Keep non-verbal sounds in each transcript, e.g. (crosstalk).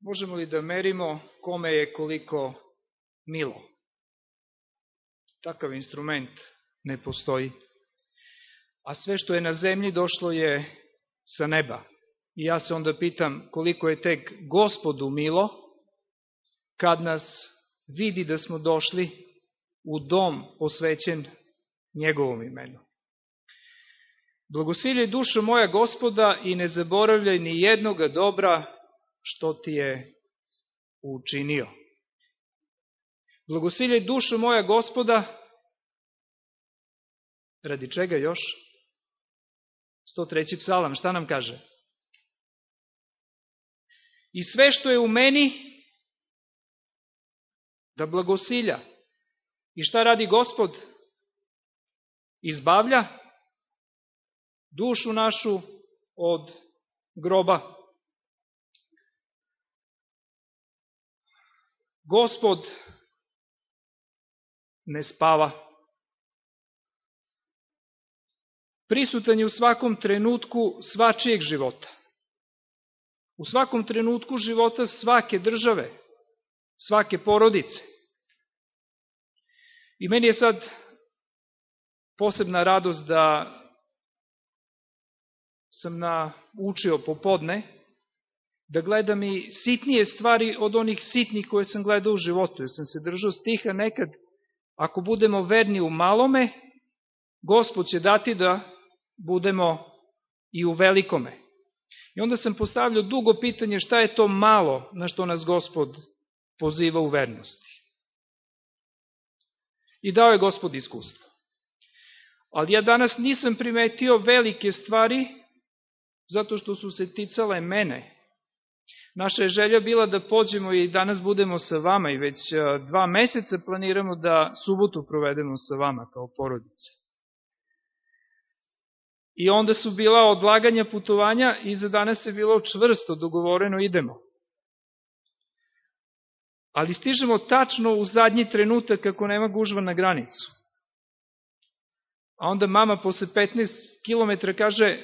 Možemo li da merimo kome je koliko milo? Takav instrument ne postoji. A sve što je na zemlji došlo je sa neba. I ja se onda pitam koliko je tek gospodu milo kad nas vidi da smo došli u dom posvećen njegovom imenu. Blagosiljaj dušo moja gospoda i ne zaboravljaj ni jednoga dobra što ti je učinio. Blagosiljaj dušo moja gospoda, radi čega još? 103. psalam, šta nam kaže? I sve što je u meni, da blagosilja. I šta radi gospod? Izbavlja dušu našu od groba. Gospod ne spava. Prisutan je u svakom trenutku svačijeg života. U svakom trenutku života svake države, svake porodice. I meni je sad posebna radost da sam naučio popodne da gledam i sitnije stvari od onih sitnih koje sam gledao u životu. Jer sam se držao stiha nekad, ako budemo verni u malome, Gospod će dati da budemo i u velikome. I onda sam postavljao dugo pitanje šta je to malo na što nas Gospod poziva u vernosti. I dao je Gospod iskustvo. Ali ja danas nisam primetio velike stvari zato što su se ticale mene. Naša je želja bila da pođemo i danas budemo sa vama i već dva meseca planiramo da subotu provedemo sa vama kao porodice. I onda su bila odlaganja putovanja i za danas je bilo čvrsto dogovoreno idemo. Ali stižemo tačno u zadnji trenutak kako nema gužva na granicu. A onda mama posle 15 km kaže,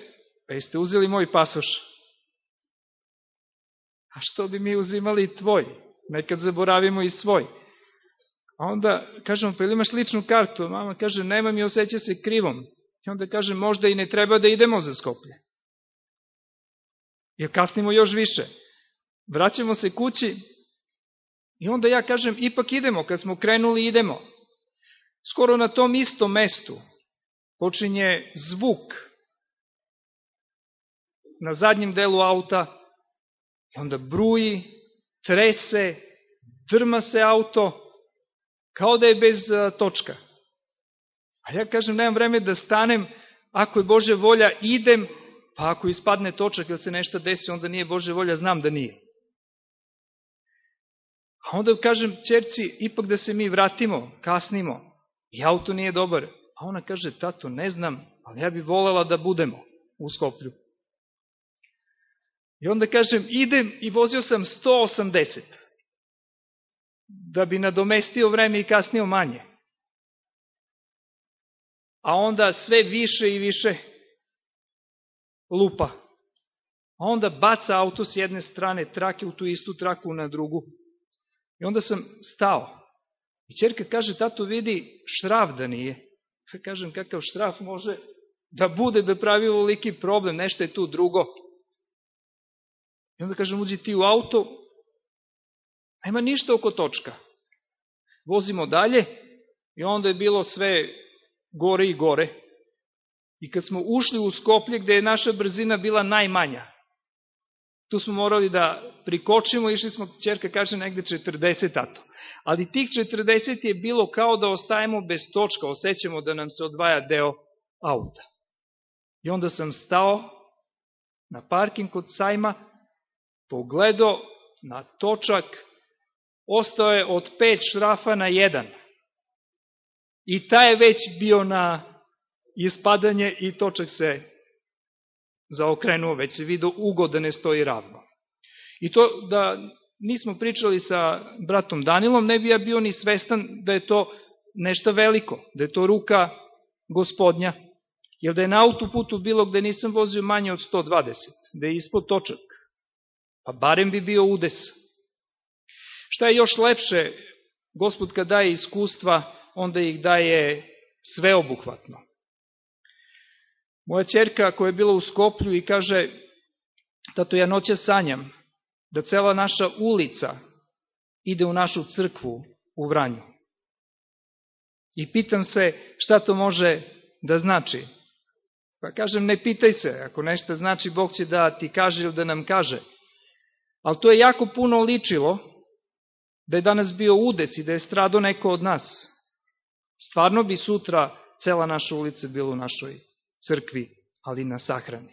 pa jeste uzeli moj pasoš? A što bi mi uzimali tvoj? Nekad zaboravimo i svoj. A onda kažemo, pa ili imaš ličnu kartu? Mama kaže, nemam i osjeća se krivom. I onda kaže, možda i ne treba da idemo za Skoplje. Jer kasnimo još više. Vraćamo se kući i onda ja kažem, ipak idemo, kad smo krenuli idemo. Skoro na tom istom mestu počinje zvuk na zadnjem delu auta i onda bruji, trese, drma se auto, kao da je bez točka. A ja kažem, nemam vreme da stanem, ako je Bože volja, idem, pa ako ispadne točak ili se nešto desi, onda nije Bože volja, znam da nije. A onda kažem čerci, ipak da se mi vratimo, kasnimo, i auto nije dobar. A ona kaže, tato, ne znam, ali ja bi volela da budemo u Skoplju. I onda kažem, idem i vozio sam 180, da bi nadomestio vreme i kasnio manje a onda sve više i više lupa. A onda baca auto s jedne strane trake u tu istu traku na drugu. I onda sam stao. I čerka kaže, tato vidi, šraf da nije. Kažem, kakav šraf može da bude da pravi ovoliki problem, nešto je tu drugo. I onda kažem, uđi ti u auto, nema ništa oko točka. Vozimo dalje i onda je bilo sve gore i gore. I kad smo ušli u Skoplje gde je naša brzina bila najmanja, tu smo morali da prikočimo, išli smo, čerka kaže, negde 40 ato. Ali tih 40 je bilo kao da ostajemo bez točka, osjećamo da nam se odvaja deo auta. I onda sam stao na parking kod sajma, pogledao na točak, ostao je od pet šrafa na jedan. I taj je već bio na ispadanje i točak se zaokrenuo, već se vidio ugo da ne stoji ravno. I to da nismo pričali sa bratom Danilom, ne bi ja bio ni svestan da je to nešto veliko, da je to ruka gospodnja. Jer da je na autoputu bilo gde nisam vozio manje od 120, da je ispod točak, pa barem bi bio udes. Šta je još lepše, gospod kad daje iskustva, onda ih daje sveobuhvatno. Moja čerka koja je bila u Skoplju i kaže, tato ja noća sanjam da cela naša ulica ide u našu crkvu u Vranju. I pitam se šta to može da znači. Pa kažem, ne pitaj se, ako nešto znači, Bog će da ti kaže ili da nam kaže. Ali to je jako puno ličilo da je danas bio udes i da je strado neko od nas. Stvarno bi sutra cela naša ulica bila u našoj crkvi, ali na sahrani.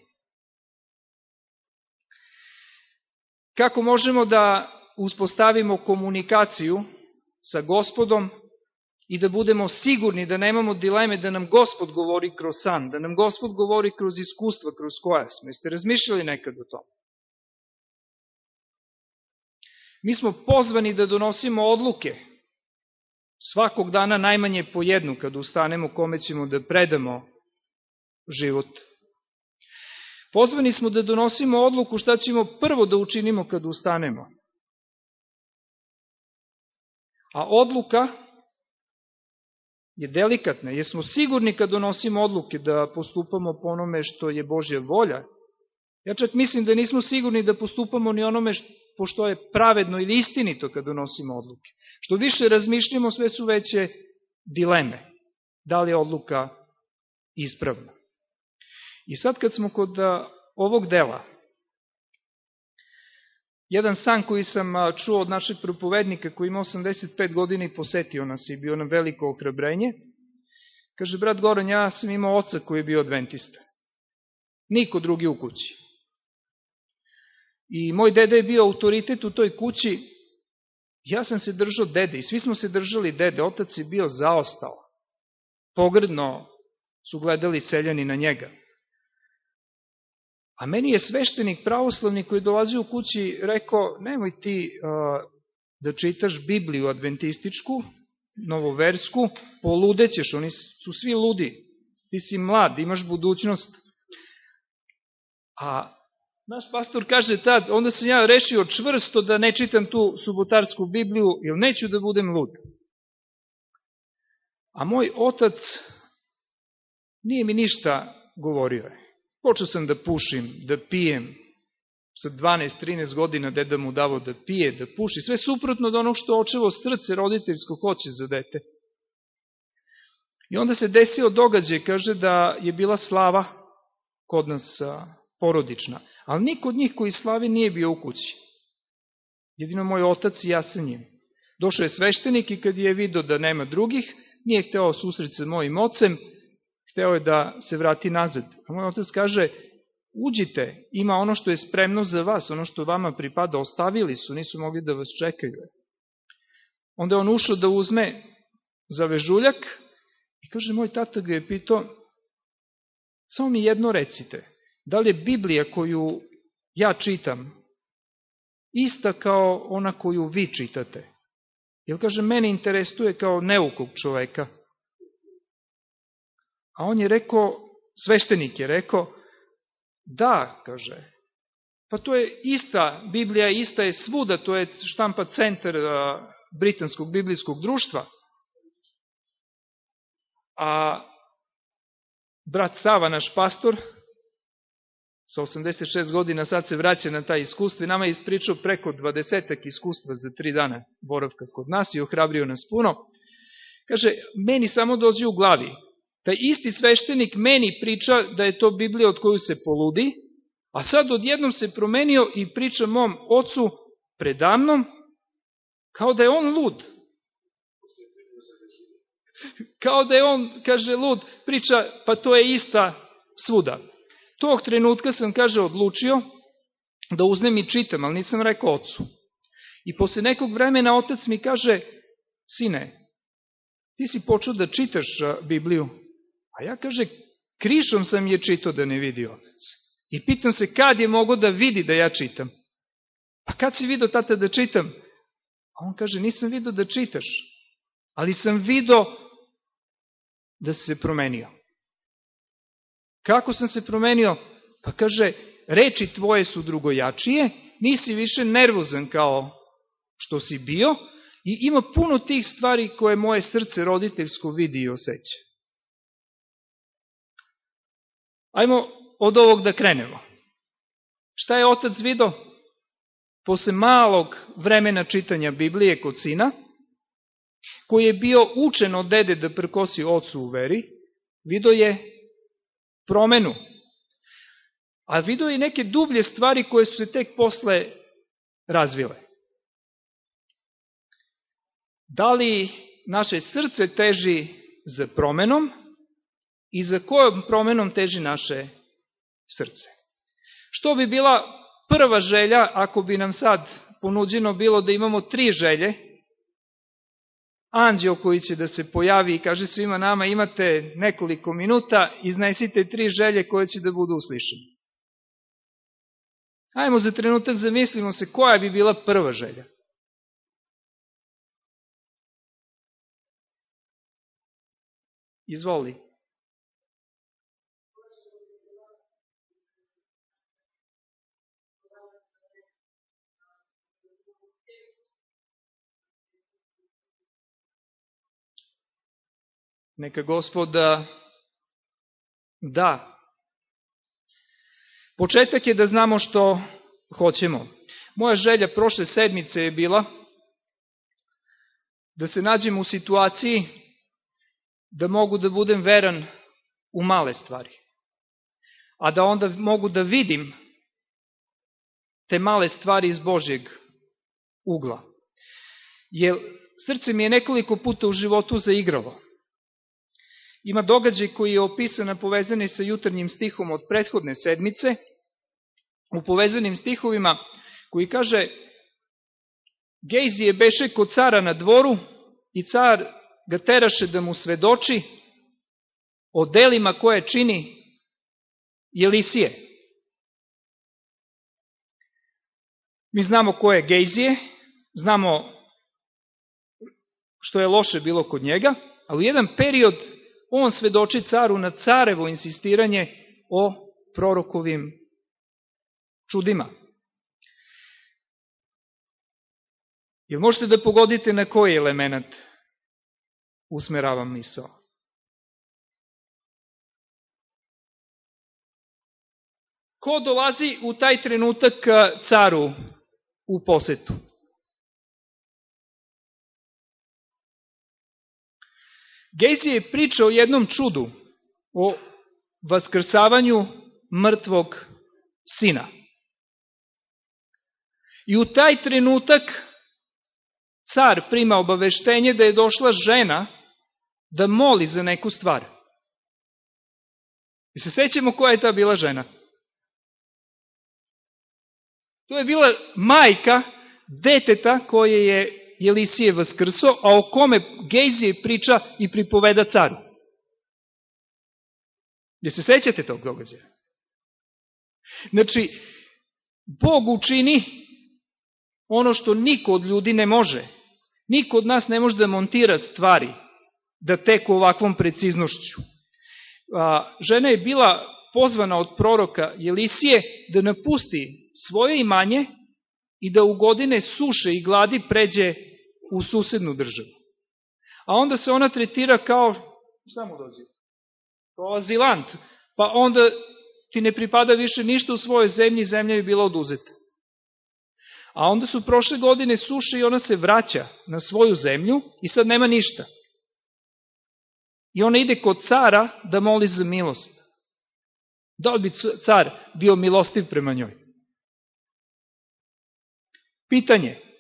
Kako možemo da uspostavimo komunikaciju sa gospodom i da budemo sigurni da nemamo dileme da nam gospod govori kroz san, da nam gospod govori kroz iskustva kroz koja smo. Jeste razmišljali nekad o tom? Mi smo pozvani da donosimo odluke svakog dana najmanje po jednu kad ustanemo kome ćemo da predamo život. Pozvani smo da donosimo odluku šta ćemo prvo da učinimo kad ustanemo. A odluka je delikatna, jer smo sigurni kad donosimo odluke da postupamo po onome što je Božja volja. Ja čak mislim da nismo sigurni da postupamo ni onome pošto je pravedno ili istinito kad donosimo odluke. Što više razmišljamo, sve su veće dileme. Da li je odluka ispravna? I sad kad smo kod ovog dela, jedan san koji sam čuo od našeg propovednika koji ima 85 godina i posetio nas i bio nam veliko ohrabrenje, kaže, brat Goran, ja sam imao oca koji je bio adventista. Niko drugi u kući. I moj dede je bio autoritet u toj kući, ja sam se držao dede i svi smo se držali dede, otac je bio zaostao. Pogrdno su gledali seljani na njega. A meni je sveštenik pravoslavni koji dolazi u kući rekao, nemoj ti uh, da čitaš Bibliju adventističku, novoversku, poludećeš, oni su svi ludi. Ti si mlad, imaš budućnost. A naš pastor kaže tad, onda sam ja rešio čvrsto da ne čitam tu subotarsku Bibliju, jer neću da budem lud. A moj otac nije mi ništa govorio. Počeo sam da pušim, da pijem, sa 12-13 godina deda mu davo da pije, da puši, sve suprotno od onog što očevo srce roditeljsko hoće za dete. I onda se desio događaj, kaže da je bila slava kod nas porodična, ali niko od njih koji slavi nije bio u kući. Jedino moj otac i ja sa njim. Došao je sveštenik i kad je vidio da nema drugih, nije hteo susret sa mojim ocem, hteo je da se vrati nazad. A moj otac kaže, uđite, ima ono što je spremno za vas, ono što vama pripada, ostavili su, nisu mogli da vas čekaju. Onda je on ušao da uzme za vežuljak i kaže, moj tata ga je pitao, samo mi jedno recite, da li je Biblija koju ja čitam ista kao ona koju vi čitate? Jer kaže, mene interesuje kao neukog čoveka. A on je rekao, sveštenik je rekao, da, kaže, pa to je ista, Biblija ista je svuda, to je štampa centar Britanskog biblijskog društva. A brat Sava, naš pastor, sa 86 godina sad se vraća na taj iskustvo i nama je ispričao preko 20 iskustva za tri dana boravka kod nas i ohrabrio nas puno. Kaže, meni samo dođe u glavi, taj isti sveštenik meni priča da je to Biblija od koju se poludi, a sad odjednom se promenio i priča mom ocu predamnom, kao da je on lud. Kao da je on, kaže, lud, priča, pa to je ista svuda. Tog trenutka sam, kaže, odlučio da uznem i čitam, ali nisam rekao ocu. I posle nekog vremena otac mi kaže, sine, ti si počeo da čitaš Bibliju, A ja kaže, krišom sam je čitao da ne vidi otac. I pitam se kad je mogo da vidi da ja čitam. Pa kad si vidio tata da čitam? A on kaže, nisam vidio da čitaš, ali sam vidio da se promenio. Kako sam se promenio? Pa kaže, reči tvoje su drugojačije, nisi više nervozan kao što si bio i ima puno tih stvari koje moje srce roditeljsko vidi i osjeća. Ajmo od ovog da krenemo. Šta je otac vidio? Posle malog vremena čitanja Biblije kod sina, koji je bio učen od dede da prkosi ocu u veri, vidio je promenu. A vidio je neke dublje stvari koje su se tek posle razvile. Da li naše srce teži za promenom i za kojom promenom teži naše srce? Što bi bila prva želja ako bi nam sad ponuđeno bilo da imamo tri želje anđeo koji će da se pojavi i kaže svima nama imate nekoliko minuta, iznesite tri želje koje će da budu uslišene. Hajmo za trenutak zamislimo se koja bi bila prva želja. Izvoli. Neka gospoda da. Početak je da znamo što hoćemo. Moja želja prošle sedmice je bila da se nađem u situaciji da mogu da budem veran u male stvari. A da onda mogu da vidim te male stvari iz Božjeg ugla. Jer srce mi je nekoliko puta u životu zaigralo. Ima događaj koji je opisan povezani sa jutarnjim stihom od prethodne sedmice, u povezanim stihovima, koji kaže Gejzi je beše kod cara na dvoru i car ga teraše da mu svedoči o delima koje čini Jelisije. Mi znamo ko je Gejzije, znamo što je loše bilo kod njega, ali u jedan period on svedoči caru na carevo insistiranje o prorokovim čudima. Jel možete da pogodite na koji element usmeravam misao? Ko dolazi u taj trenutak caru u posetu? Gejsi je pričao o jednom čudu, o vaskrsavanju mrtvog sina. I u taj trenutak car prima obaveštenje da je došla žena da moli za neku stvar. I se sećamo koja je ta bila žena? To je bila majka deteta koje je Jelisije vaskrso, a o kome Gejzije priča i pripoveda caru. Gdje se sećate tog događaja? Znači, Bog učini ono što niko od ljudi ne može. Niko od nas ne može da montira stvari da teku ovakvom preciznošću. A, žena je bila pozvana od proroka Jelisije da napusti svoje imanje i da u godine suše i gladi pređe u susednu državu. A onda se ona tretira kao, šta mu dođe? Kao azilant. Pa onda ti ne pripada više ništa u svojoj zemlji, zemlja je bila oduzeta. A onda su prošle godine suše i ona se vraća na svoju zemlju i sad nema ništa. I ona ide kod cara da moli za milost. Da li bi car bio milostiv prema njoj? Pitanje.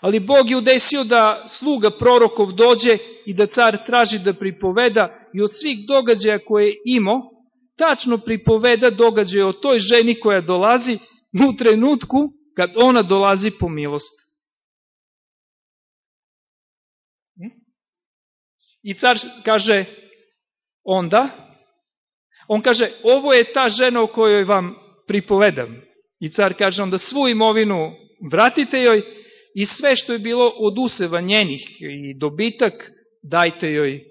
Ali Bog je udesio da sluga prorokov dođe i da car traži da pripoveda i od svih događaja koje je imao, tačno pripoveda događaje o toj ženi koja dolazi u trenutku kad ona dolazi po milost. I car kaže onda, on kaže, ovo je ta žena o kojoj vam pripovedam. I car kaže onda svu imovinu vratite joj i sve što je bilo od useva njenih i dobitak dajte joj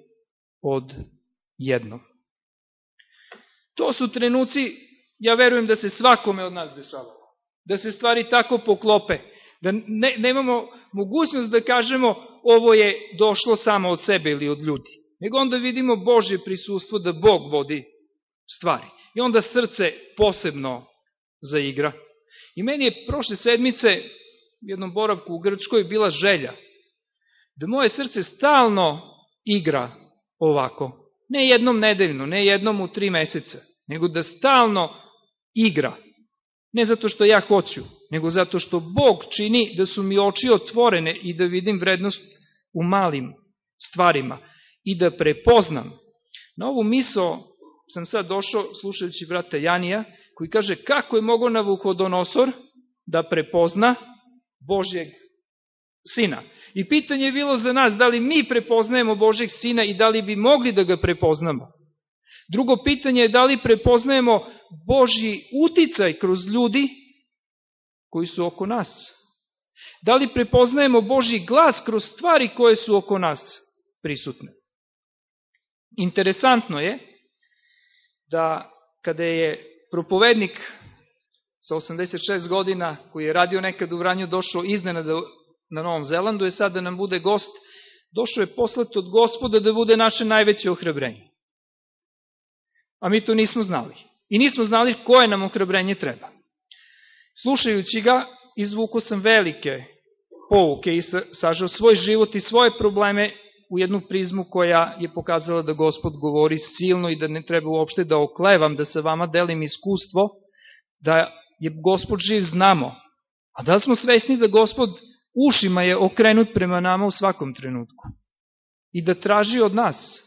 od jednog. To su trenuci, ja verujem da se svakome od nas dešava. Da se stvari tako poklope. Da ne, nemamo mogućnost da kažemo ovo je došlo samo od sebe ili od ljudi. Nego onda vidimo Božje prisustvo da Bog vodi stvari. I onda srce posebno zaigra. I meni je prošle sedmice jednom boravku u Grčkoj bila želja da moje srce stalno igra ovako. Ne jednom nedeljno, ne jednom u tri meseca, nego da stalno igra. Ne zato što ja hoću, nego zato što Bog čini da su mi oči otvorene i da vidim vrednost u malim stvarima i da prepoznam. Na ovu miso sam sad došao slušajući brata Janija, koji kaže kako je mogo Navuhodonosor da prepozna Božjeg sina. I pitanje je bilo za nas da li mi prepoznajemo Božjeg sina i da li bi mogli da ga prepoznamo. Drugo pitanje je da li prepoznajemo Božji uticaj kroz ljudi koji su oko nas. Da li prepoznajemo Božji glas kroz stvari koje su oko nas prisutne. Interesantno je da kada je propovednik sa 86 godina, koji je radio nekad u Vranju, došao iznenada na Novom Zelandu, je sad da nam bude gost, došao je poslat od gospoda da bude naše najveće ohrabrenje. A mi to nismo znali. I nismo znali koje nam ohrabrenje treba. Slušajući ga, izvuko sam velike pouke i sažao svoj život i svoje probleme u jednu prizmu koja je pokazala da gospod govori silno i da ne treba uopšte da oklevam, da sa vama delim iskustvo, da je gospod živ znamo. A da smo svesni da gospod ušima je okrenut prema nama u svakom trenutku. I da traži od nas.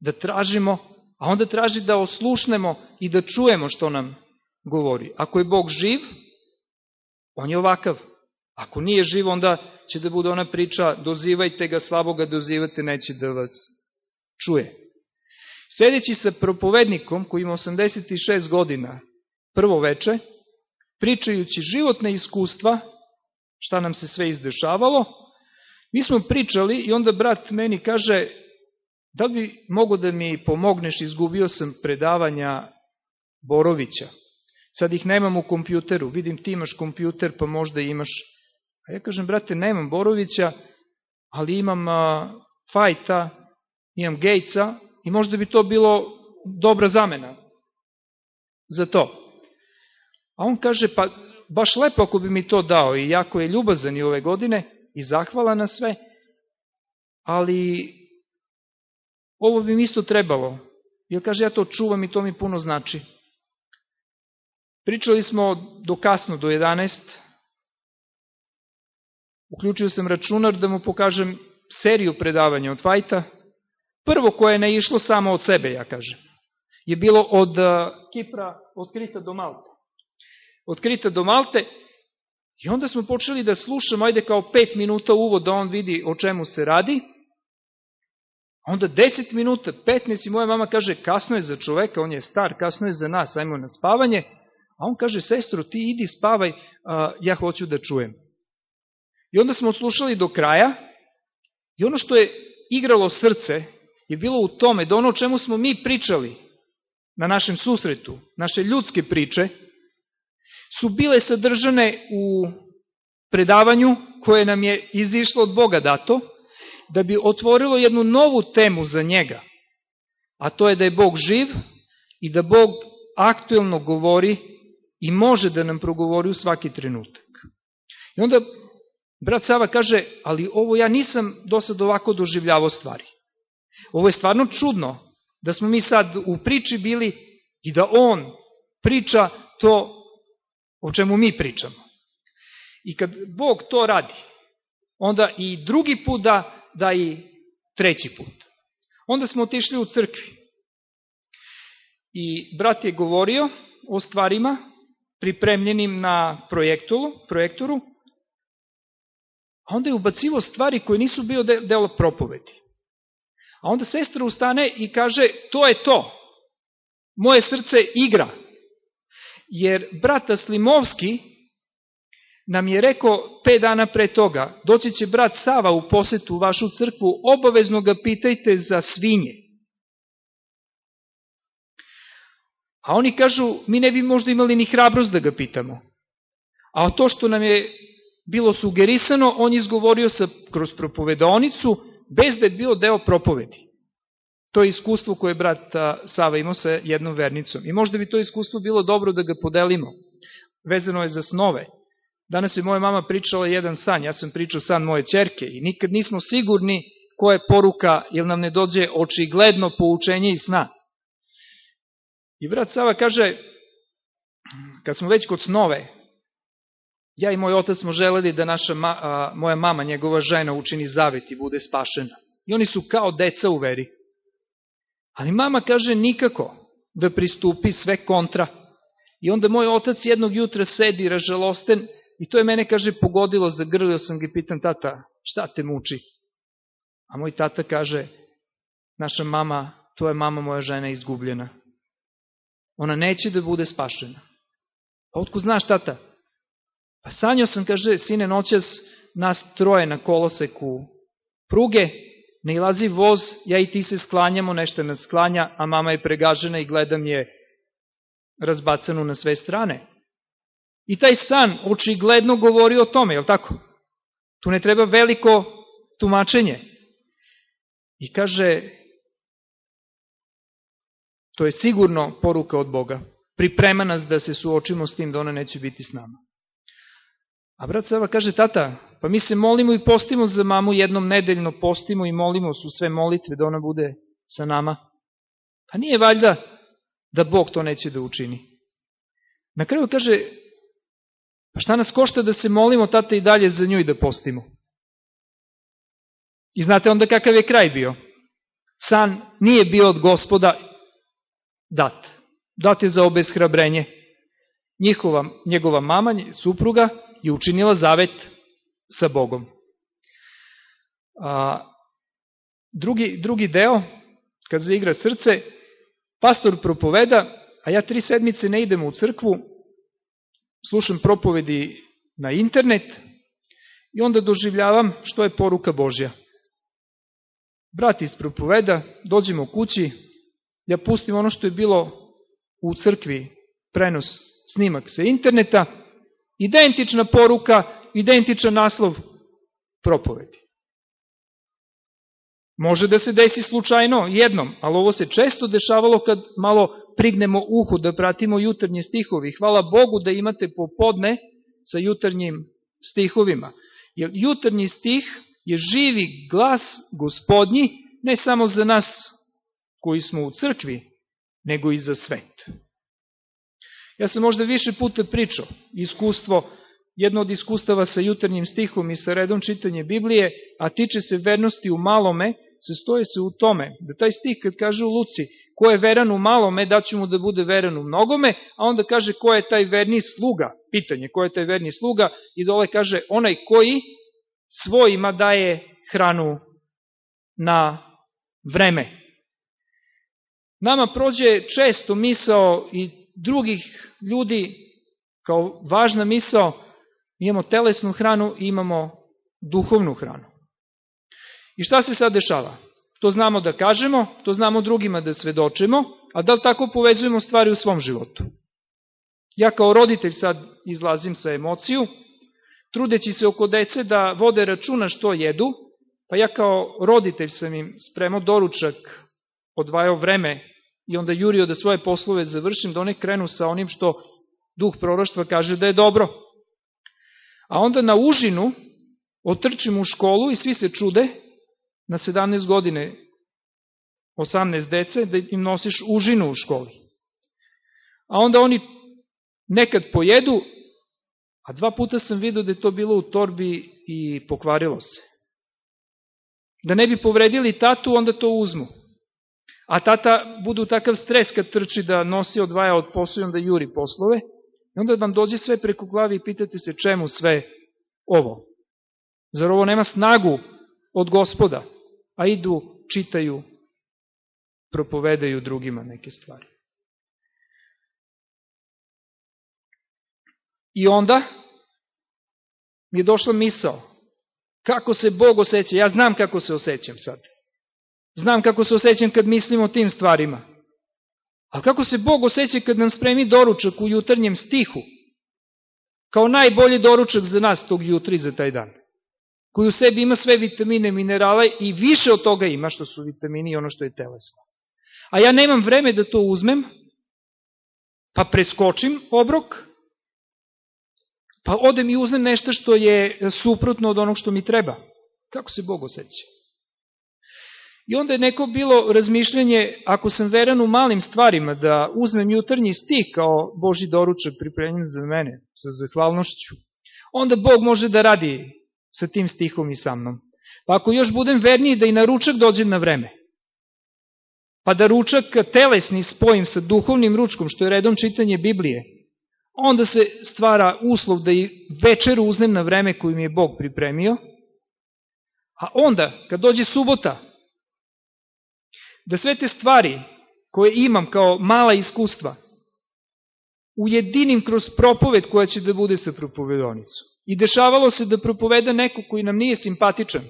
Da tražimo, a onda traži da oslušnemo i da čujemo što nam govori. Ako je Bog živ, on je ovakav. Ako nije živ, onda će da bude ona priča dozivajte ga, slabo ga dozivate, neće da vas čuje. Sedeći sa propovednikom koji ima 86 godina, prvo veče, pričajući životne iskustva, šta nam se sve izdešavalo, mi smo pričali i onda brat meni kaže, da bi mogo da mi pomogneš, izgubio sam predavanja Borovića. Sad ih nemam u kompjuteru, vidim ti imaš kompjuter pa možda imaš A ja kažem, brate, nemam Borovića, ali imam a, Fajta, imam Gejca i možda bi to bilo dobra zamena za to. A on kaže, pa baš lepo ako bi mi to dao i jako je ljubazan i ove godine i zahvala na sve, ali ovo bi mi isto trebalo. Jer kaže, ja to čuvam i to mi puno znači. Pričali smo do kasno, do 11, Uključio sam računar da mu pokažem seriju predavanja od Fajta. Prvo koje je ne išlo samo od sebe, ja kažem, je bilo od Kipra, od Krita do Malte. Od Krita do Malte. I onda smo počeli da slušamo, ajde kao pet minuta uvod da on vidi o čemu se radi, onda deset minuta, petnaest i moja mama kaže kasno je za čoveka, on je star, kasno je za nas, ajmo na spavanje, a on kaže, sestro, ti idi spavaj, ja hoću da čujem. I onda smo odslušali do kraja i ono što je igralo srce je bilo u tome da ono o čemu smo mi pričali na našem susretu, naše ljudske priče, su bile sadržane u predavanju koje nam je izišlo od Boga dato, da bi otvorilo jednu novu temu za njega, a to je da je Bog živ i da Bog aktuelno govori i može da nam progovori u svaki trenutak. I onda Brat Sava kaže, ali ovo ja nisam do sad ovako doživljavao stvari. Ovo je stvarno čudno, da smo mi sad u priči bili i da on priča to o čemu mi pričamo. I kad Bog to radi, onda i drugi put da, da i treći put. Onda smo otišli u crkvi. I brat je govorio o stvarima pripremljenim na projektoru, projektoru A onda je ubacivo stvari koje nisu bio delo propovedi. A onda sestra ustane i kaže, to je to. Moje srce igra. Jer brata Slimovski nam je rekao pet dana pre toga, doći će brat Sava u posetu vašu crkvu, obavezno ga pitajte za svinje. A oni kažu, mi ne bi možda imali ni hrabrost da ga pitamo. A to što nam je bilo sugerisano, on je izgovorio sa, kroz propovedonicu, bez da je bio deo propovedi. To je iskustvo koje je brat Sava imao sa jednom vernicom. I možda bi to iskustvo bilo dobro da ga podelimo. Vezano je za snove. Danas je moja mama pričala jedan san, ja sam pričao san moje čerke i nikad nismo sigurni koja je poruka, jer nam ne dođe očigledno poučenje i sna. I brat Sava kaže, kad smo već kod snove, ja i moj otac smo želeli da naša ma, a, moja mama, njegova žena, učini zavet i bude spašena. I oni su kao deca u veri. Ali mama kaže nikako da pristupi sve kontra. I onda moj otac jednog jutra sedi ražalosten i to je mene, kaže, pogodilo, zagrlio sam ga i pitan tata, šta te muči? A moj tata kaže, naša mama, tvoja mama, moja žena je izgubljena. Ona neće da bude spašena. A otko znaš, tata? Pa sanjao sam, kaže, sine, noćas nas troje na koloseku pruge, ne ilazi voz, ja i ti se sklanjamo, nešto nas sklanja, a mama je pregažena i gledam je razbacanu na sve strane. I taj san očigledno govori o tome, je li tako? Tu ne treba veliko tumačenje. I kaže, to je sigurno poruka od Boga. Priprema nas da se suočimo s tim da ona neće biti s nama. A brat Sava kaže, tata, pa mi se molimo i postimo za mamu jednom nedeljno, postimo i molimo su sve molitve da ona bude sa nama. Pa nije valjda da Bog to neće da učini. Na kraju kaže, pa šta nas košta da se molimo tata i dalje za nju i da postimo? I znate onda kakav je kraj bio? San nije bio od gospoda dat. Dat je za obeshrabrenje. Njihova, njegova mama, supruga, je učinila zavet sa Bogom. A, drugi, drugi deo, kad zaigra srce, pastor propoveda, a ja tri sedmice ne idem u crkvu, slušam propovedi na internet i onda doživljavam što je poruka Božja. Brat ispropoveda, dođemo kući, ja pustim ono što je bilo u crkvi, prenos, snimak sa interneta, identična poruka, identičan naslov propovedi. Može da se desi slučajno jednom, ali ovo se često dešavalo kad malo prignemo uhu da pratimo jutarnje stihovi. Hvala Bogu da imate popodne sa jutarnjim stihovima. Jer jutarnji stih je živi glas gospodnji, ne samo za nas koji smo u crkvi, nego i za svet. Ja sam možda više puta pričao, iskustvo, jedno od iskustava sa jutarnjim stihom i sa redom čitanje Biblije, a tiče se vernosti u malome, sastoje se u tome, da taj stih kad kaže u Luci, ko je veran u malome, daću mu da bude veran u mnogome, a onda kaže ko je taj verni sluga, pitanje, ko je taj verni sluga, i dole kaže onaj koji svojima daje hranu na vreme. Nama prođe često misao i drugih ljudi kao važna misao, imamo telesnu hranu i imamo duhovnu hranu. I šta se sad dešava? To znamo da kažemo, to znamo drugima da svedočimo, a da li tako povezujemo stvari u svom životu? Ja kao roditelj sad izlazim sa emociju, trudeći se oko dece da vode računa što jedu, pa ja kao roditelj sam im spremao doručak, odvajao vreme i onda jurio da svoje poslove završim, da one krenu sa onim što duh proroštva kaže da je dobro. A onda na užinu otrčim u školu i svi se čude na 17 godine 18 dece da im nosiš užinu u školi. A onda oni nekad pojedu, a dva puta sam vidio da je to bilo u torbi i pokvarilo se. Da ne bi povredili tatu, onda to uzmu. A tata budu takav stres kad trči da nosi odvaja od posla i onda juri poslove. I onda vam dođe sve preko glavi i pitate se čemu sve ovo. Zar ovo nema snagu od gospoda? A idu, čitaju, propovedaju drugima neke stvari. I onda mi je došla misao, kako se Bog osjeća, ja znam kako se osjećam sad. Znam kako se osjećam kad mislim o tim stvarima. Ali kako se Bog osjeća kad nam spremi doručak u jutarnjem stihu? kao najbolji doručak za nas tog jutri za taj dan. Koji u sebi ima sve vitamine, minerale i više od toga ima što su vitamini i ono što je telesno. A ja nemam vreme da to uzmem, pa preskočim obrok, pa odem i uzmem nešto što je suprotno od onog što mi treba. Kako se Bog osjeća? I onda je neko bilo razmišljanje, ako sam veran u malim stvarima, da uzmem jutarnji stih kao Boži doručak pripremljen za mene, sa zahvalnošću, onda Bog može da radi sa tim stihom i sa mnom. Pa ako još budem verniji da i na ručak dođem na vreme, pa da ručak telesni spojim sa duhovnim ručkom, što je redom čitanje Biblije, onda se stvara uslov da i večer uznem na vreme koju mi je Bog pripremio, a onda, kad dođe subota, da sve te stvari koje imam kao mala iskustva, ujedinim kroz propoved koja će da bude sa propovedonicu. I dešavalo se da propoveda neko koji nam nije simpatičan,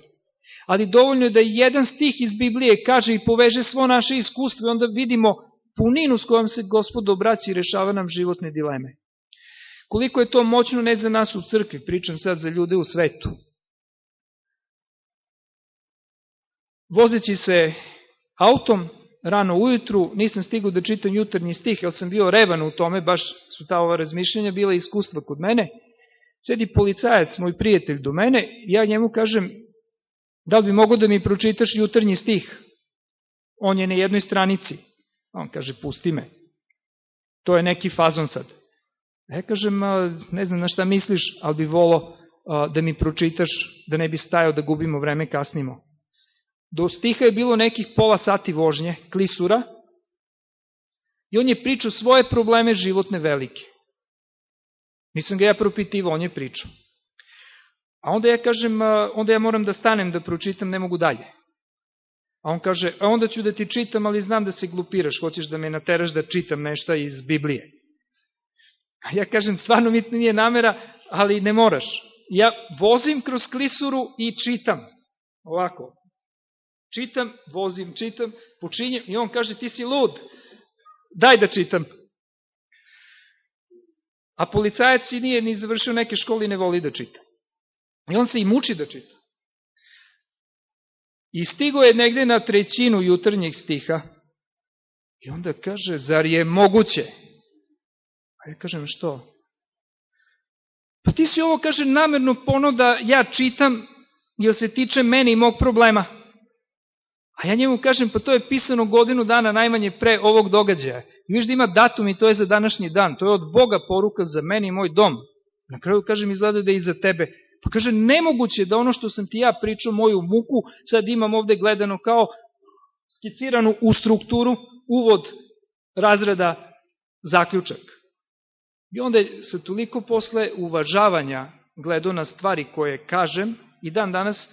ali dovoljno je da jedan stih iz Biblije kaže i poveže svo naše iskustvo i onda vidimo puninu s kojom se gospod obraća i rešava nam životne dileme. Koliko je to moćno ne za nas u crkvi, pričam sad za ljude u svetu. Vozeći se autom, rano ujutru, nisam stigao da čitam jutarnji stih, jer sam bio revan u tome, baš su ta ova razmišljenja bila iskustva kod mene. Sedi policajac, moj prijatelj do mene, ja njemu kažem, da li bi mogo da mi pročitaš jutarnji stih? On je na jednoj stranici. On kaže, pusti me. To je neki fazon sad. Ja kažem, ne znam na šta misliš, ali bi volo da mi pročitaš, da ne bi stajao da gubimo vreme, kasnimo. Do stiha je bilo nekih pola sati vožnje, klisura, i on je pričao svoje probleme životne velike. Nisam ga ja propitivao, on je pričao. A onda ja kažem, onda ja moram da stanem da pročitam, ne mogu dalje. A on kaže, a onda ću da ti čitam, ali znam da se glupiraš, hoćeš da me nateraš da čitam nešto iz Biblije. A ja kažem, stvarno mi nije namera, ali ne moraš. Ja vozim kroz klisuru i čitam. Ovako. Čitam, vozim, čitam, počinjem i on kaže, ti si lud. Daj da čitam. A policajac si nije ni završio neke škole i ne voli da čita. I on se i muči da čita. I stigo je negde na trećinu jutarnjeg stiha i onda kaže, zar je moguće? A ja kažem, što? Pa ti si ovo, kaže, namerno pono da ja čitam, jer se tiče mene i mog problema. A ja njemu kažem, pa to je pisano godinu dana najmanje pre ovog događaja. I viš da ima datum i to je za današnji dan. To je od Boga poruka za mene i moj dom. Na kraju kažem, izgleda da je i za tebe. Pa kaže, nemoguće da ono što sam ti ja pričao, moju muku, sad imam ovde gledano kao skiciranu u strukturu, uvod razreda, zaključak. I onda se toliko posle uvažavanja gledao na stvari koje kažem i dan danas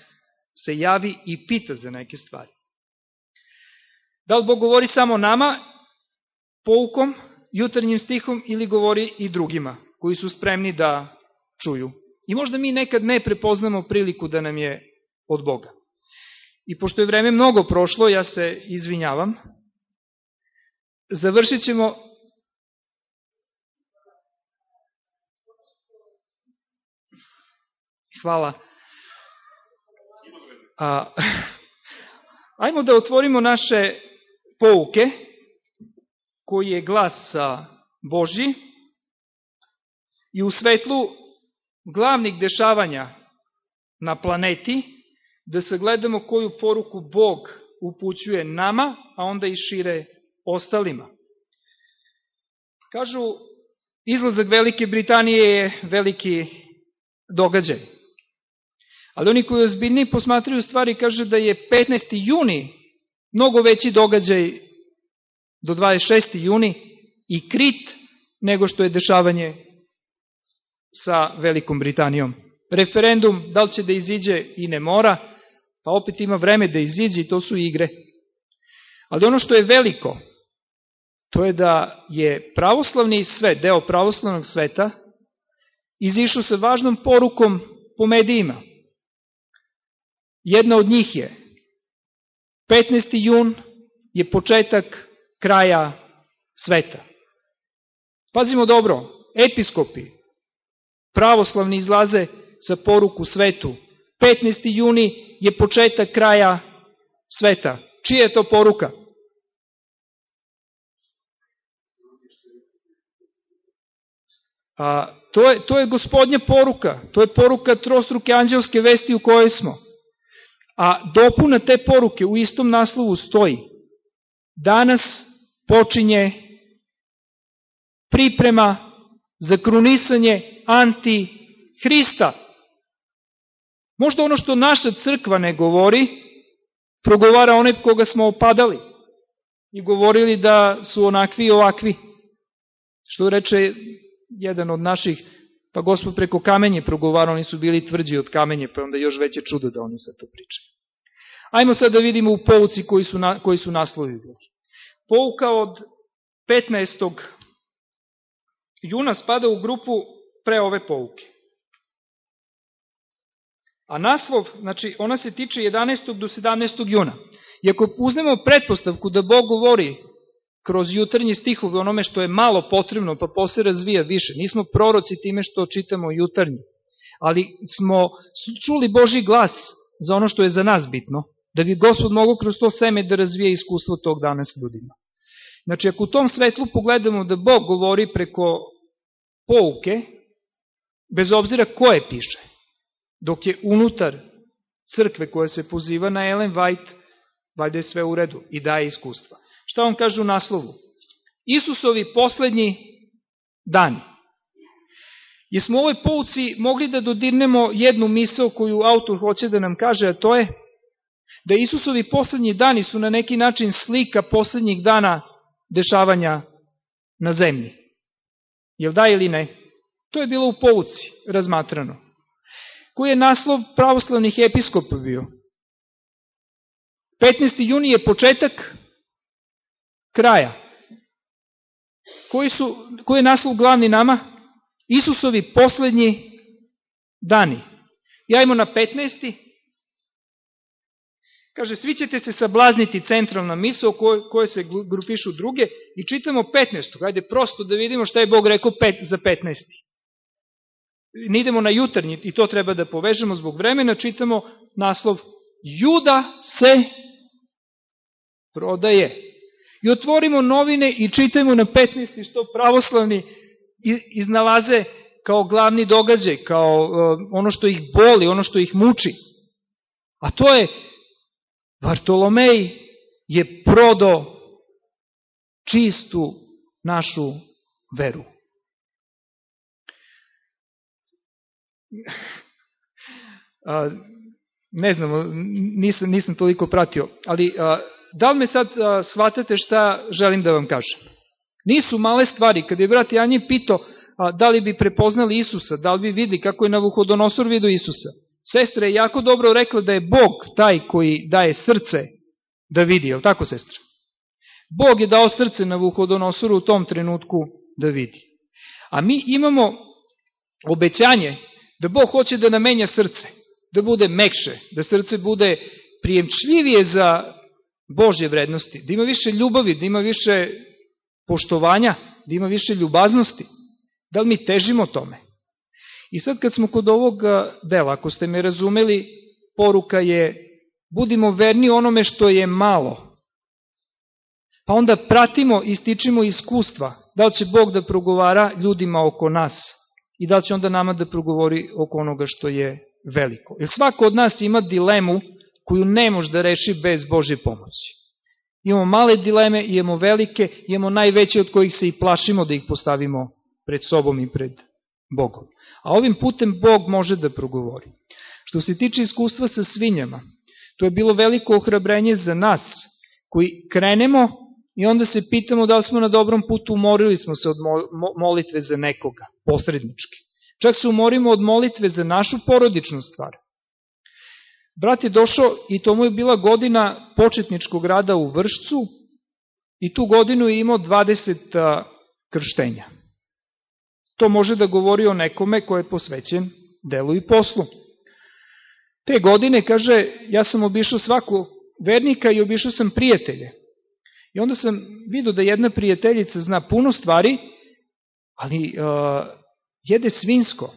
se javi i pita za neke stvari. Da li Bog govori samo nama, poukom, jutarnjim stihom ili govori i drugima koji su spremni da čuju. I možda mi nekad ne prepoznamo priliku da nam je od Boga. I pošto je vreme mnogo prošlo, ja se izvinjavam, završit ćemo Hvala. A, (laughs) ajmo da otvorimo naše pouke, koji je glas Boži, i u svetlu glavnih dešavanja na planeti, da sagledamo koju poruku Bog upućuje nama, a onda i šire ostalima. Kažu, izlazak Velike Britanije je veliki događaj. Ali oni koji ozbiljni posmatraju stvari kaže da je 15. juni mnogo veći događaj do 26. juni i Krit nego što je dešavanje sa Velikom Britanijom. Referendum, da li će da iziđe i ne mora, pa opet ima vreme da iziđe i to su igre. Ali ono što je veliko, to je da je pravoslavni svet, deo pravoslavnog sveta, izišao sa važnom porukom po medijima. Jedna od njih je 15. jun je početak kraja sveta. Pazimo dobro, episkopi, pravoslavni izlaze sa poruku svetu. 15. juni je početak kraja sveta. Čija je to poruka? A, to, je, to je gospodnja poruka, to je poruka trostruke anđelske vesti u kojoj smo. A dopuna te poruke u istom naslovu stoji. Danas počinje priprema za krunisanje anti-Hrista. Možda ono što naša crkva ne govori, progovara onaj koga smo opadali i govorili da su onakvi i ovakvi. Što reče jedan od naših, pa gospod preko kamenje progovarao, oni su bili tvrđi od kamenje, pa onda još veće čudo da oni sad to pričaju. Ajmo sad da vidimo u pouci koji su, na, koji su naslovi bili. Pouka od 15. juna spada u grupu pre ove pouke. A naslov, znači, ona se tiče 11. do 17. juna. I ako uznemo pretpostavku da Bog govori kroz jutarnji stihove onome što je malo potrebno, pa posle razvija više. Nismo proroci time što čitamo jutarnji, ali smo čuli Boži glas za ono što je za nas bitno, da bi Gospod mogao kroz to seme da razvije iskustvo tog dana s ljudima. Znači, ako u tom svetlu pogledamo da Bog govori preko pouke, bez obzira ko je piše, dok je unutar crkve koja se poziva na Ellen White, valjda je sve u redu i daje iskustva. Šta on kaže u naslovu? Isusovi poslednji dani. Jesmo u ovoj pouci mogli da dodirnemo jednu misao koju autor hoće da nam kaže, a to je da Isusovi poslednji dani su na neki način slika poslednjih dana dešavanja na zemlji. Jel da ili ne? To je bilo u pouci razmatrano. Koji je naslov pravoslavnih episkopa bio? 15. juni je početak kraja. Koji, su, koji je naslov glavni nama? Isusovi poslednji dani. Jajmo na 15. Kaže, svi ćete se sablazniti centralna misla koje, koje se grupišu druge i čitamo 15. Hajde prosto da vidimo šta je Bog rekao pet, za 15. Ne idemo na jutarnji i to treba da povežemo zbog vremena, čitamo naslov Juda se prodaje i otvorimo novine i čitajmo na 15. što pravoslavni iznalaze kao glavni događaj, kao e, ono što ih boli, ono što ih muči. A to je, Bartolomej je prodo čistu našu veru. Ne znam, nisam, nisam toliko pratio, ali da li me sad a, shvatate šta želim da vam kažem? Nisu male stvari. Kad je brat Janji pitao a, da li bi prepoznali Isusa, da li bi vidli kako je Navuhodonosor vidio Isusa, sestra je jako dobro rekla da je Bog taj koji daje srce da vidi, je tako sestra? Bog je dao srce na Vuhodonosoru u tom trenutku da vidi. A mi imamo obećanje da Bog hoće da namenja srce, da bude mekše, da srce bude prijemčljivije za Božje vrednosti, da ima više ljubavi, da ima više poštovanja, da ima više ljubaznosti. Da li mi težimo tome? I sad kad smo kod ovog dela, ako ste me razumeli, poruka je budimo verni onome što je malo. Pa onda pratimo i stičimo iskustva. Da li će Bog da progovara ljudima oko nas i da li će onda nama da progovori oko onoga što je veliko. Jer svako od nas ima dilemu koju ne može da reši bez Božje pomoći. Imamo male dileme, imamo velike, imamo najveće od kojih se i plašimo da ih postavimo pred sobom i pred Bogom. A ovim putem Bog može da progovori. Što se tiče iskustva sa svinjama, to je bilo veliko ohrabrenje za nas, koji krenemo i onda se pitamo da li smo na dobrom putu, umorili smo se od molitve za nekoga, posrednički. Čak se umorimo od molitve za našu porodičnu stvar. Brat je došao i to mu je bila godina početničkog rada u Vršcu i tu godinu je imao 20 krštenja. To može da govori o nekome ko je posvećen delu i poslu. Te godine, kaže, ja sam obišao svaku vernika i obišao sam prijatelje. I onda sam vidio da jedna prijateljica zna puno stvari, ali uh, jede svinsko.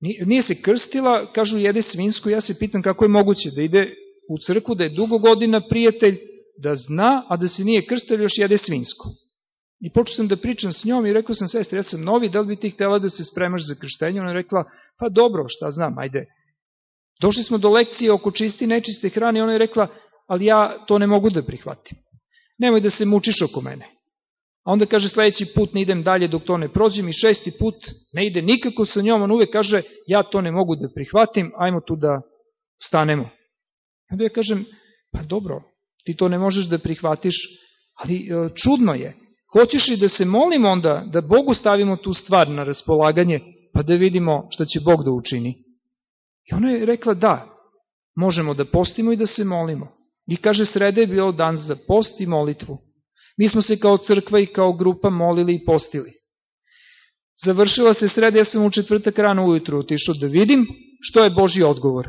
Nije se krstila, kažu jede svinsku, ja se pitam kako je moguće da ide u crku, da je dugo godina prijatelj, da zna, a da se nije krstila, još jede svinsko. I počeo sam da pričam s njom i rekao sam, sestre, ja sam novi, da li bi ti htela da se spremaš za krštenje? Ona je rekla, pa dobro, šta znam, ajde. Došli smo do lekcije oko čisti i nečiste hrane i ona je rekla, ali ja to ne mogu da prihvatim. Nemoj da se mučiš oko mene. A onda kaže sledeći put ne idem dalje dok to ne prođem i šesti put ne ide nikako sa njom, on uvek kaže ja to ne mogu da prihvatim, ajmo tu da stanemo. Onda ja kažem, pa dobro, ti to ne možeš da prihvatiš, ali e, čudno je. Hoćeš li da se molimo onda, da Bogu stavimo tu stvar na raspolaganje, pa da vidimo šta će Bog da učini? I ona je rekla da, možemo da postimo i da se molimo. I kaže, sreda je bilo dan za post i molitvu. Mi smo se kao crkva i kao grupa molili i postili. Završila se sreda, ja sam u četvrtak rano ujutru otišao da vidim što je Boži odgovor.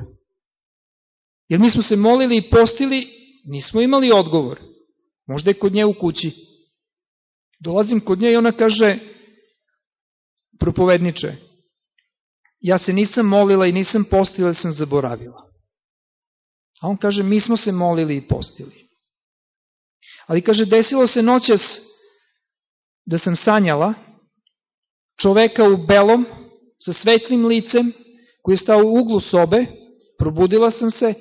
Jer mi smo se molili i postili, nismo imali odgovor. Možda je kod nje u kući. Dolazim kod nje i ona kaže, propovedniče, ja se nisam molila i nisam postila, sam zaboravila. A on kaže, mi smo se molili i postili. Ali kaže, desilo se noćas da sam sanjala čoveka u belom, sa svetlim licem, koji je stao u uglu sobe, probudila sam se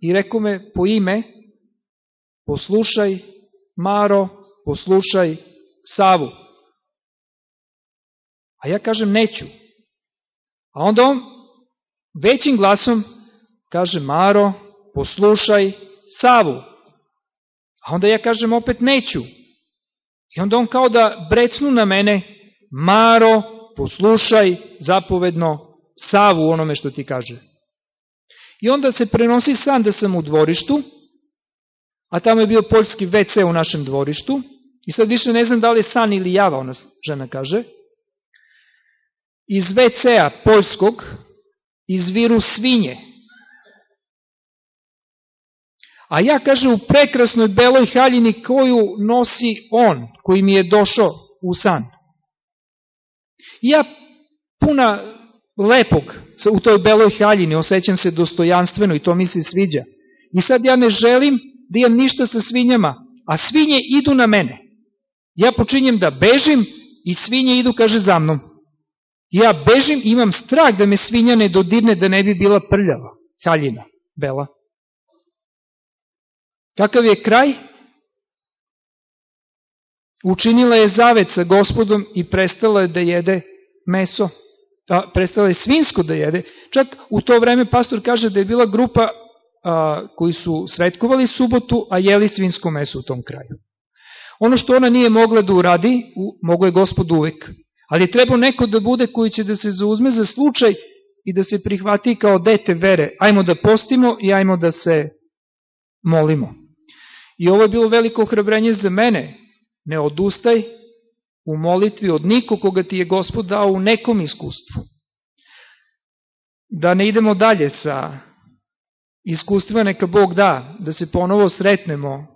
i rekao me po ime, poslušaj Maro, poslušaj Savu. A ja kažem neću. A onda on većim glasom kaže Maro, poslušaj Savu. A onda ja kažem opet neću. I onda on kao da brecnu na mene, Maro, poslušaj zapovedno Savu onome što ti kaže. I onda se prenosi san da sam u dvorištu, a tamo je bio poljski WC u našem dvorištu, i sad više ne znam da li je san ili java, ona žena kaže. Iz WC-a poljskog izviru svinje, A ja, kaže, u prekrasnoj beloj haljini koju nosi on, koji mi je došao u san. Ja puna lepog u toj beloj haljini, osjećam se dostojanstveno i to mi se sviđa. I sad ja ne želim da imam ništa sa svinjama, a svinje idu na mene. Ja počinjem da bežim i svinje idu, kaže, za mnom. Ja bežim, imam strah da me svinja ne dodirne, da ne bi bila prljava, haljina, bela. Kakav je kraj? Učinila je zavet sa gospodom i prestala je da jede meso. A, prestala je svinsko da jede. Čak u to vreme pastor kaže da je bila grupa a, koji su svetkovali subotu, a jeli svinsko meso u tom kraju. Ono što ona nije mogla da uradi, mogo je gospod uvek. Ali je trebao neko da bude koji će da se zauzme za slučaj i da se prihvati kao dete vere. Ajmo da postimo i ajmo da se molimo. I ovo je bilo veliko ohrabrenje za mene. Ne odustaj u molitvi od nikog koga ti je gospod dao u nekom iskustvu. Da ne idemo dalje sa iskustvima, neka Bog da, da se ponovo sretnemo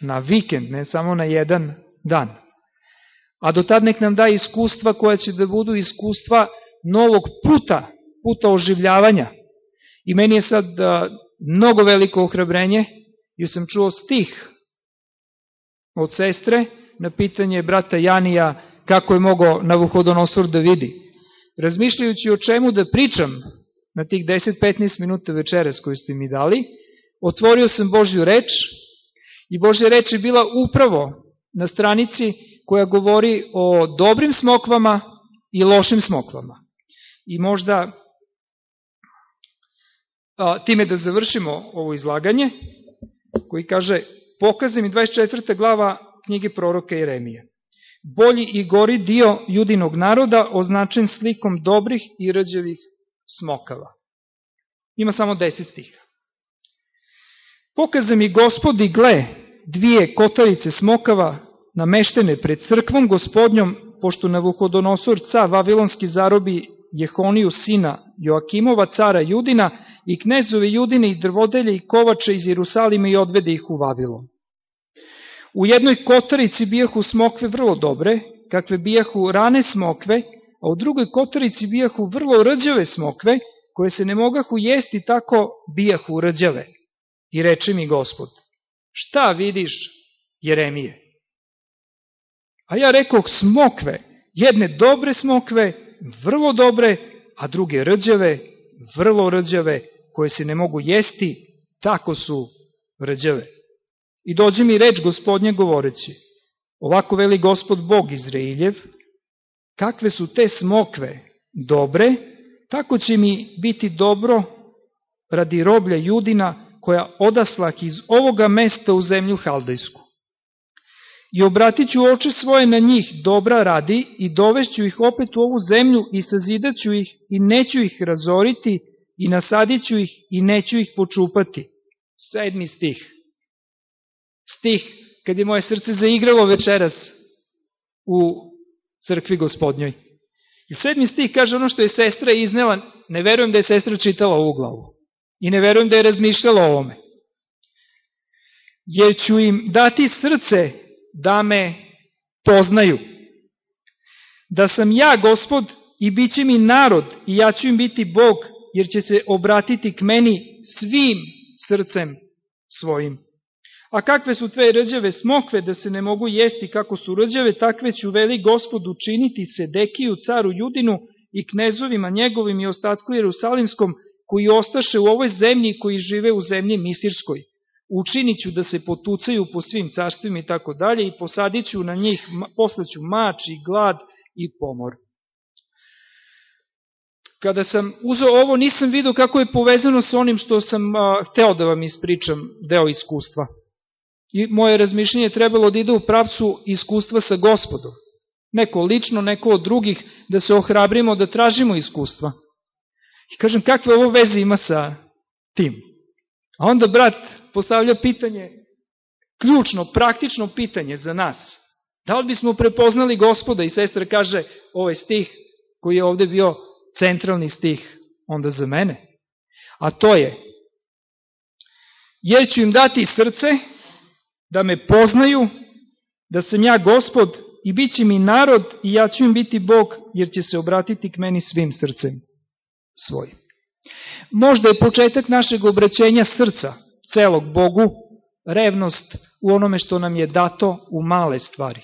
na vikend, ne samo na jedan dan. A do tad nek nam da iskustva koja će da budu iskustva novog puta, puta oživljavanja. I meni je sad mnogo veliko ohrabrenje jer sam čuo stih od sestre na pitanje brata Janija kako je mogao Navuhodonosor da vidi. Razmišljajući o čemu da pričam na tih 10-15 minuta večeras koju ste mi dali, otvorio sam Božju reč i Božja reč je bila upravo na stranici koja govori o dobrim smokvama i lošim smokvama. I možda a, time da završimo ovo izlaganje, koji kaže, pokaze mi 24. glava knjige proroka Jeremije. Bolji i gori dio judinog naroda označen slikom dobrih i rđevih smokava. Ima samo 10 stiha. Pokaze mi gospodi gle dvije kotarice smokava nameštene pred crkvom gospodnjom, pošto na Vuhodonosor ca Vavilonski zarobi Jehoniju sina Joakimova, cara Judina, i knezove Judine i drvodelje i kovače iz Jerusalima i odvede ih u Vavilon. U jednoj kotarici bijahu smokve vrlo dobre, kakve bijahu rane smokve, a u drugoj kotarici bijahu vrlo rđave smokve, koje se ne mogahu jesti, tako bijahu rđave. I reče mi gospod, šta vidiš, Jeremije? A ja rekoh smokve, jedne dobre smokve, vrlo dobre, a druge rđave, vrlo rđave, koje se ne mogu jesti, tako su rđave. I dođe mi reč gospodnje govoreći, ovako veli gospod Bog Izrailjev, kakve su te smokve dobre, tako će mi biti dobro radi roblja judina koja odaslah iz ovoga mesta u zemlju Haldejsku. I obratit ću oče svoje na njih dobra radi i dovešću ih opet u ovu zemlju i sazidaću ih i neću ih razoriti i nasadit ću ih i neću ih počupati. Sedmi stih. Stih kad je moje srce zaigralo večeras u crkvi gospodnjoj. I sedmi stih kaže ono što je sestra iznela, ne verujem da je sestra čitala ovu glavu. I ne verujem da je razmišljala o ovome. Jer ću im dati srce da me poznaju. Da sam ja gospod i bit mi narod i ja ću im biti Bog, jer će se obratiti k meni svim srcem svojim. A kakve su tve rđave smokve da se ne mogu jesti kako su rđave, takve ću veli gospod učiniti Sedekiju, caru Judinu i knezovima njegovim i ostatku Jerusalimskom, koji ostaše u ovoj zemlji koji žive u zemlji Misirskoj. Učinit ću da se potucaju po svim carstvima i tako dalje i posadit ću na njih, poslaću mač i glad i pomor. Kada sam uzeo ovo, nisam vidio kako je povezano sa onim što sam a, hteo da vam ispričam, deo iskustva. I moje razmišljenje je trebalo da ide u pravcu iskustva sa gospodom. Neko lično, neko od drugih, da se ohrabrimo, da tražimo iskustva. I kažem, kakve ovo veze ima sa tim? A onda brat postavlja pitanje, ključno, praktično pitanje za nas. Da li bismo prepoznali gospoda? I sestra kaže, ovaj stih koji je ovde bio centralni stih onda za mene. A to je, jer ću im dati srce da me poznaju, da sam ja gospod i bit će mi narod i ja ću im biti Bog, jer će se obratiti k meni svim srcem svojim. Možda je početak našeg obraćenja srca, celog Bogu, revnost u onome što nam je dato u male stvari.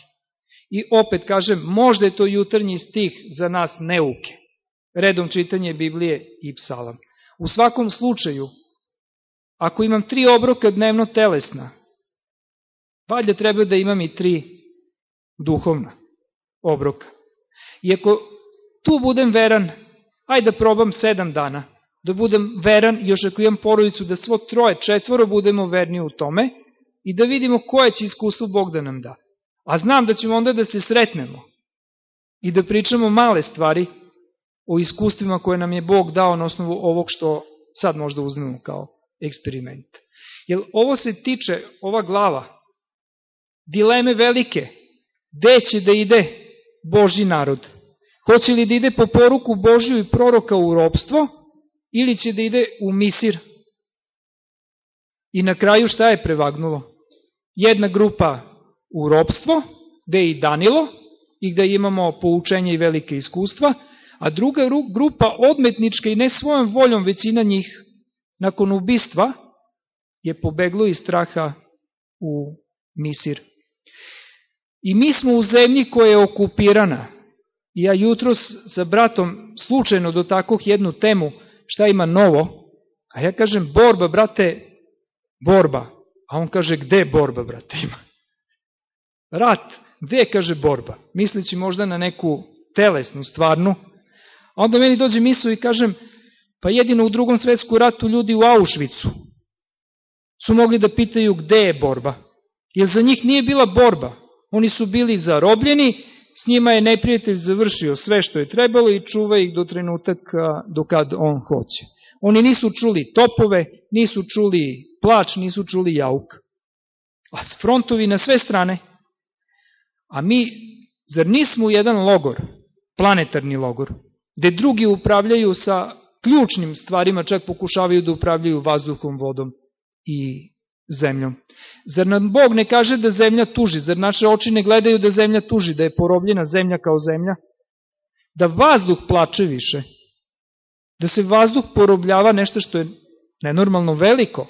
I opet kažem, možda je to jutarnji stih za nas neuke. Redom čitanje Biblije i psalam. U svakom slučaju, ako imam tri obroka dnevno telesna, valjda treba da imam i tri duhovna obroka. I ako tu budem veran, ajde da probam sedam dana, da budem veran, još ako imam porodicu, da svo troje, četvoro budemo verni u tome i da vidimo koje će iskustvo Bog da nam da. A znam da ćemo onda da se sretnemo i da pričamo male stvari o iskustvima koje nam je Bog dao na osnovu ovog što sad možda uzmemo kao eksperiment. Jer ovo se tiče, ova glava, dileme velike, gde će da ide Boži narod? Hoće li da ide po poruku Božju i proroka u ropstvo, ili će da ide u misir? I na kraju šta je prevagnulo? Jedna grupa u ropstvo, gde je i Danilo, i gde imamo poučenje i velike iskustva, a druga grupa odmetnička i ne svojom voljom većina njih nakon ubistva je pobeglo iz straha u Misir. I mi smo u zemlji koja je okupirana. I ja jutro sa bratom slučajno dotakoh jednu temu šta ima novo, a ja kažem borba, brate, borba. A on kaže, gde borba, brate, ima? Rat, gde kaže borba? Misleći možda na neku telesnu, stvarnu. Onda meni dođe misl i kažem, pa jedino u drugom svetsku ratu ljudi u Auschwitzu su mogli da pitaju gde je borba. Jer za njih nije bila borba. Oni su bili zarobljeni, s njima je neprijatelj završio sve što je trebalo i čuva ih do trenutaka dokad on hoće. Oni nisu čuli topove, nisu čuli plač, nisu čuli jauk. A s frontovi na sve strane. A mi, zar nismo jedan logor, planetarni logor, gde drugi upravljaju sa ključnim stvarima, čak pokušavaju da upravljaju vazduhom, vodom i zemljom. Zar nam Bog ne kaže da zemlja tuži? Zar naše oči ne gledaju da zemlja tuži, da je porobljena zemlja kao zemlja? da vazduh plače više, da se vazduh porobljava nešto što je nenormalno veliko.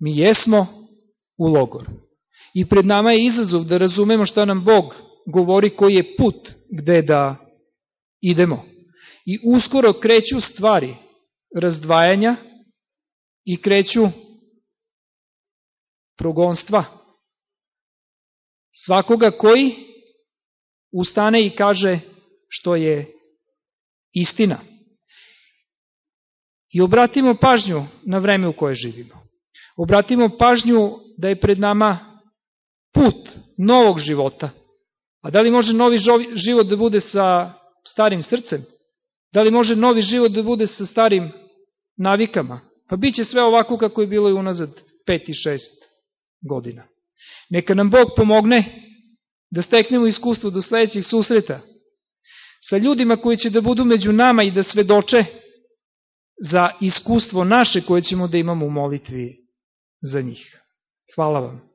Mi jesmo u logoru. I pred nama je izazov da razumemo šta nam Bog govori koji je put gde da idemo. I uskoro kreću stvari razdvajanja i kreću progonstva. Svakoga koji ustane i kaže što je istina. I obratimo pažnju na vreme u koje živimo. Obratimo pažnju da je pred nama put novog života. A da li može novi život da bude sa starim srcem? Da li može novi život da bude sa starim navikama? Pa bit će sve ovako kako je bilo i unazad pet i šest godina. Neka nam Bog pomogne da steknemo iskustvo do sledećih susreta sa ljudima koji će da budu među nama i da svedoče za iskustvo naše koje ćemo da imamo u molitvi za njih. Hvala vam.